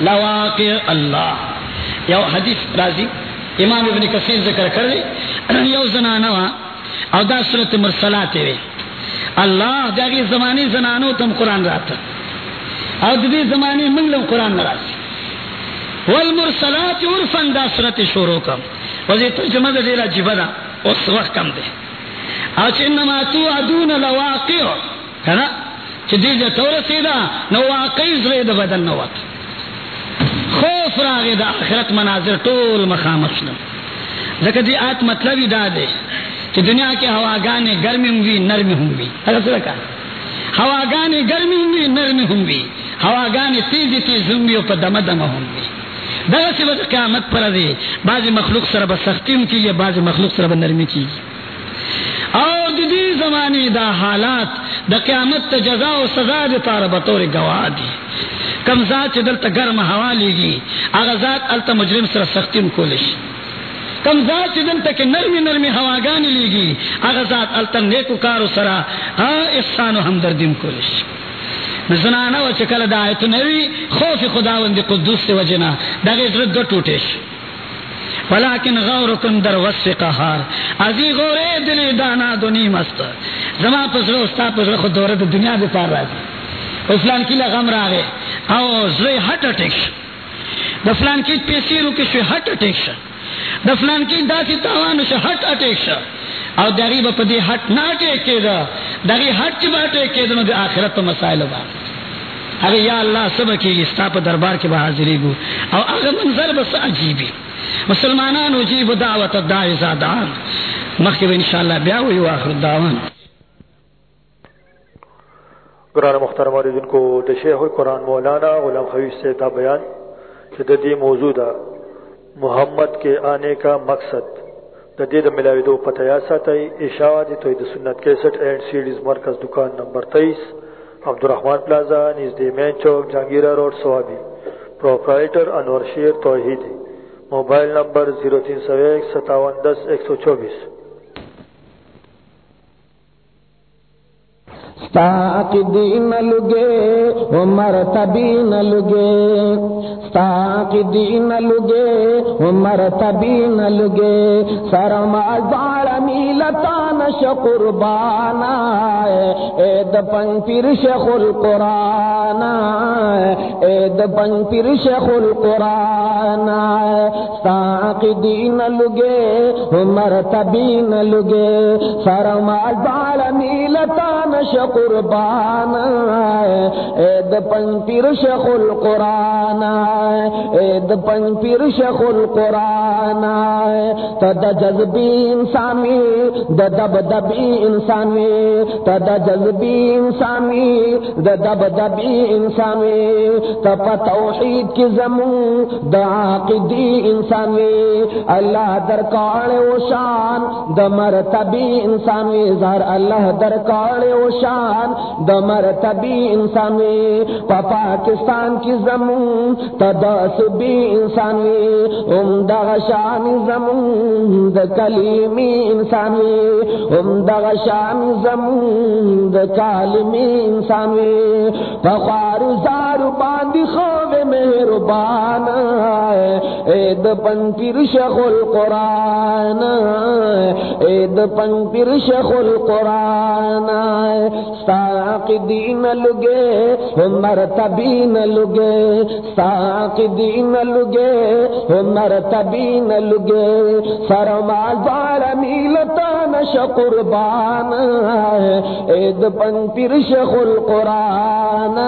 لواقع اللہ. یو حدیث راضی، امام ابن کثیر ذکر کرے یو زنانوا او دا صورت مرسلات وی اللہ داگی زمانی زنانو تم قرآن راتا او دی زمانی منگلم قرآن راتا والمرسلات عرفا دا صورت شروع کم۔ وزی ترجمہ دا دیرا جبدا اس وقت کم دے۔ او چه انما توعدون لواقع۔ کنا چه دیجا تورسیدا نو واقعی زرید بدن نوات خوف راغی دا آخرت مناظر طول مخامشنا ذکر دی آت مطلبی دا دے۔ کہ دنیا کے ہواگانے گرمی ہوں گی نرمی ہوں گی۔ اگر کہا ہواگانے گرمی ہوں گی نرمی ہوں گی۔ ہواگانے تیزی تیز ہوں گی اور دم دم ہوں گی۔ دغه سی وجه قیامت پر دی بعض مخلوق سره به سختیم کی بعض مخلوق سره به نرمی کی۔ اور دی, دی زمانی دا حالات دا قیامت تا جزا و سزا دی تار بطور گواہ دی کم ذات چه دلتا گرم ہوا لیگی آغا ذات علتا مجرم سر سختیم کولش کم ذات چه دلتا که نرمی نرمی ہواگانی لیگی، آغا ذات علتا نیکو کارو سر احسان و ہمدردیم کولش. زنانا و چکل دا آیتو نوی، خوف خداوند قدوس سے وجنا، دا غیز رد دو ٹوٹیش. ولیکن غورکن در وصف قہار ازی غورے دلی دانا دنی مست زمان پسر استا پسر خود دورت دنیا دے پار رازی فلان کی لغم را گئے او زوی ہٹ اٹیک دا فلان کی پیسی روکی شوی ہٹ اٹیک دا فلان کی داسی تاوانو شو ہٹ اٹیک شو او دغی با پدی ہٹ نہ ٹیکے دا۔ دغی ہٹ چی با ٹیکے دا نو آخرت تو مسائل با۔ اگر یا اللہ سب کی استا پا دربار کے با حاضری گو او اگر منظر بس عجیبی۔ مسلمانان اجیب دعوت دائی زادان مخیب انشاءاللہ بیاوی و آخر دعوان۔ قرآن مخترم آردن کو دشیخ قرآن مولانا غلام خویش سے تا بیان جددی موضوع دا۔ محمد کے آنے کا مقصد۔ جدید ملاوی دو پتہ یا ساتي اشاعت توحید سنت 61 اینڈ سیڈیز مرکز دکان نمبر 23 عبدالرحمن پلازا نزد مین چوک، Jahangira road, Swabi. Proprietor Anwar Sher Tauheed mobile number 03015710124 تاک دین لگے وہ مرتبی نہ لگے تاک دین لگے وہ مرتبی نہ لگے سرم ازار میلتا نش قربان اید پن پھر شیخ القرآن اید پن پھر شیخ القرآن تاک دین لگے وہ مرتبی نہ لگے سرم ازار میلتا نش قربان اید پن پیر القرآن اید پن پیر القرآن تد جذبی انسانی د دب دبی انسانی، تد جذبی انسانی د دب دبی انسانی، تپ توحید کی زمون د عقیدی انسانی، اللہ در کاڑ و شان، د مرتبی انسانی زہر اللہ در کاڑ و شان۔ د مرتبی انسانی پا پاکستان کی زمون تدس بھی انسانی ام دغ شان زمون، د کلیمی انسانی ام دغ شان زمون، د کالمی انسانی پا خوار زار باندی خوب مہربان عید پن پیر شیخ القرآن عید پن پیر شیخ القرآن ساق دین لگے مرتبی مرتبین لگے۔ ساق دین لگے مرتبی مرتبین لگے۔ سرمال بار میلتا نش قربان عید پن پیر شیخ القرآن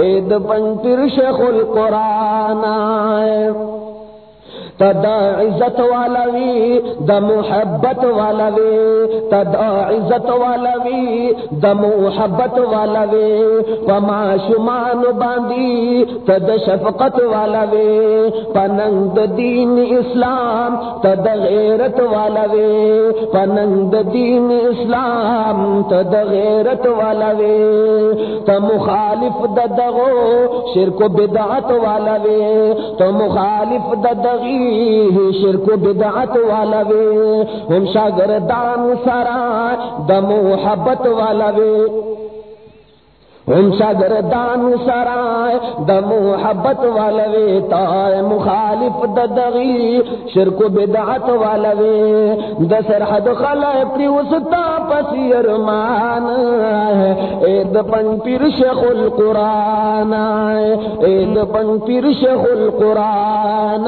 عید پن پیر شیخ القرآن تدا عزت والا وی د محبت والا وی تدا عزت والا وی د محبت والا وی پما شمان باندی تد شفقت والا وی پنند دین اسلام تد غیرت والا وی پنند دین اسلام تد غیرت والا وی ت مخالف د دغو شرک بدعت والا وی تو مخالف د دغی شرک بدعت والا وے ہم شاگردان سارا د محبت والا وے ہم شاگردان سرائے د محبت والا وے تا مخالف د دغی شرک بدعت والا وے د سرحد خلا پری وستا پسیر مان اے د پن پیر شیخ القران اے د پن پیر شیخ القران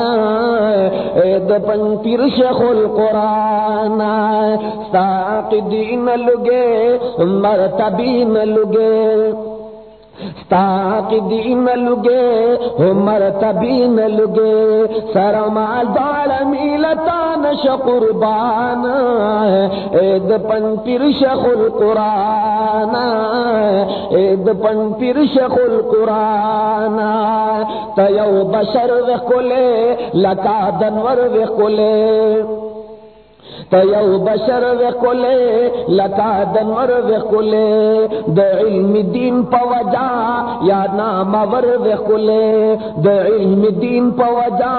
اے د پن پیر شیخ القران ساق دین لگے، مرتبین لگے۔ تاک دین لگے ہو مرتبی مرتبین لگے۔ سرمال دال میلتا نش قربان عید پن پیر شیخ القرآن عید پن پیر شیخ القرآن تیو بشر وکلے لکا دنور وکلے تیو بشر وکلے لتا دنور وکلے د علم دین پوجا یا نام ور وکلے د علم دین پوجا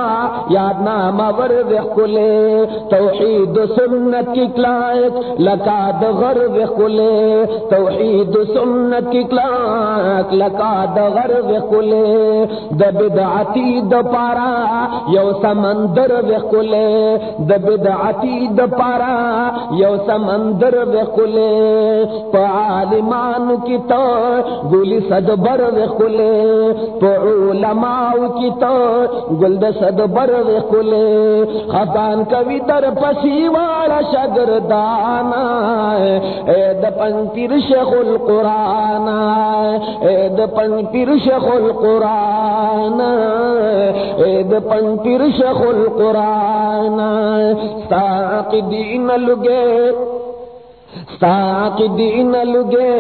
یا نام ور وکلے توحید سنت کی کلائک لتا د غر وکلے توحید سنت کی کلائک لتا د غر وکلے د بدعتی د پارا یو سمندر وکلے د بدعتی د پارا، یو سمندر وکلے پا عالمان کی تو گلی صد وکلے پا علماء کی تو گل د وکلے خفان کوي در پسی والا شگردان اے د پن پیر شیخ القرآن اے د پن پیر شیخ القرآن اے د پن پیر شیخ القرآن ساق دین لگے، ساق دین لگے،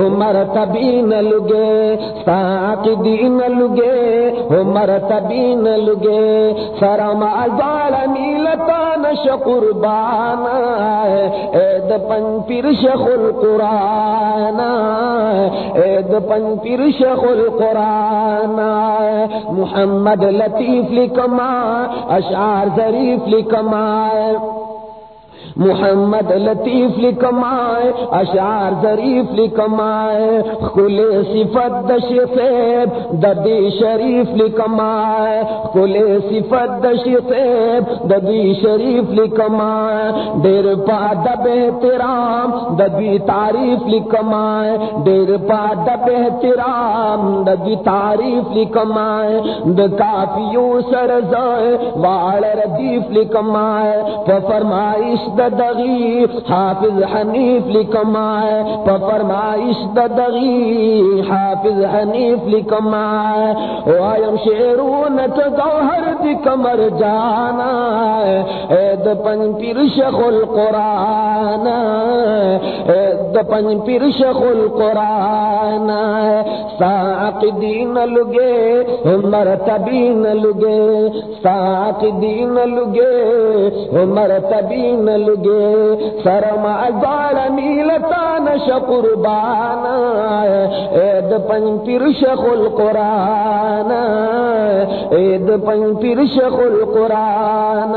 عمر تبین لگے، ساق دین لگے، عمر تبین لگے، سرم ازال نیلتا نش قربان اید پن پیر شیخ القرآن اید پن پیر شیخ القرآن محمد لطیف لکما اشعار ظریف لکما محمد لطیف لکمائے اشعار ظریف لکمائے کل صفت دش فیب ددی شریف لکمائے کل صفت دش فیب ددی شریف لکمائے ڈیر پا دب احترام دبی تعریف لکمائے ڈیر پا دب احترام دبی تعریف لکمائے د کافیوں سر زائے وال ردیف لکمائے فرمائش د دغی حافظ حنیف لکمائے فرمائش د دغی حافظ حنیف لکمائے وایم شیرون تظہر دی کمر جانا اید پن پیر شیخ القرآن اید پن پیر شیخ القرآن ساق دین لگے، مرتبین لگے۔ ساق دین لگے، مرتبین لگے۔ گے سرم ازال میلتا نش قربان اید پن پیر شیخ القرآن. اید پن پیر شیخ القرآن.